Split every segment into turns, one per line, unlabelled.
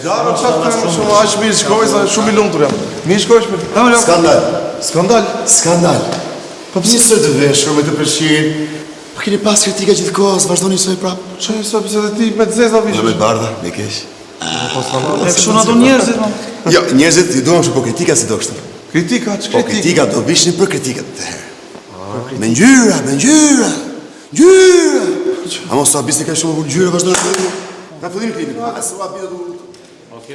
Gjarë po që të të shumë, aq mirë shkoj, sa shumë i lundur të Mi Mirë shkoj, shmë. Skandal. Skandal? Skandal. Po pëse së të veshër me të përshirë? Po keni pas kritika gjithë kohë, së vazhdo një sojë prapë. Që një sojë pëse dhe ti me të zezë o vishë? Dhe me barda, me keshë. Po së kamarë. E këshu në do njerëzit, ma. Po. Jo, njerëzit, ju duham që po kritika si do kështë. Kritika, që kritika? Po kritika do vishë për kritikat po, të herë. Me njyra, me njyra, njyra! A mos të abisë ka shumë për njyra, vazhdo në të njyra. Ka fëllim klipin, ma, ah, se va Okay.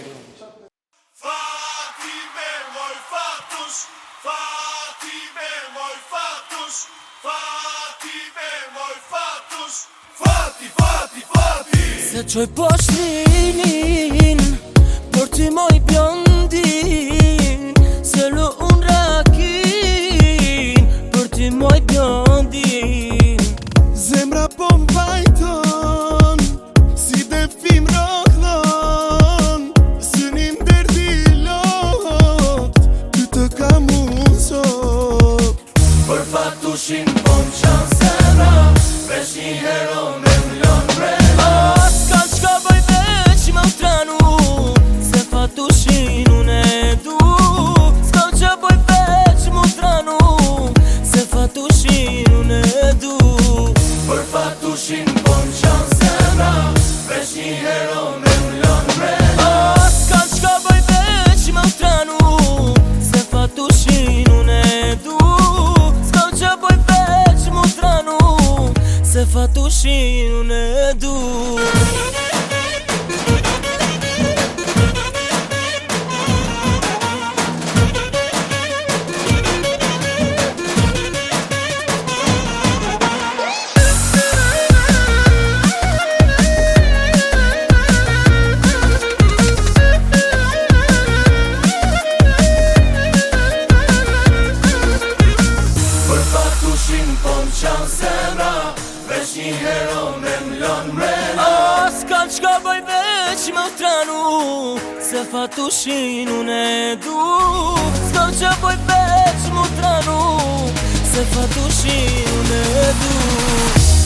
Fatime moj fatus, Fatime moj fatus, Fatime moj fatus, Fati, Fati, Fati. Se çoj posh linin, por ti moj blondi. Se lo un rakin, por ti moj blondi. Për fatu që n'ponë qanë sena, veç një hero me më lëndre A, s'ka që ka pojë veç më stranu, se fatu që i nune du S'ka që pojë veç më stranu, se fatu që i nune du Për fatushin që n'ponë qanë sena, një hero se fa tu shi unë Një hero me më lënë më rënë A s'kall që poj beqë më të ranu Se fatu shi në në edu S'kall që poj beqë më të ranu Se fatu shi në në edu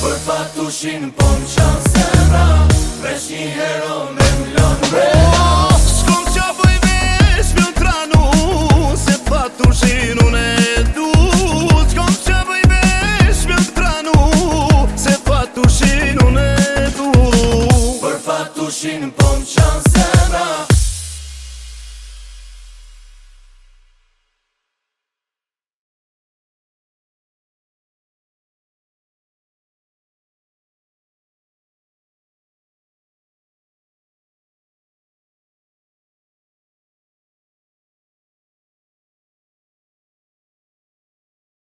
Për fatu shi në pëm qënë se më Një hero me më lënë Pom şansına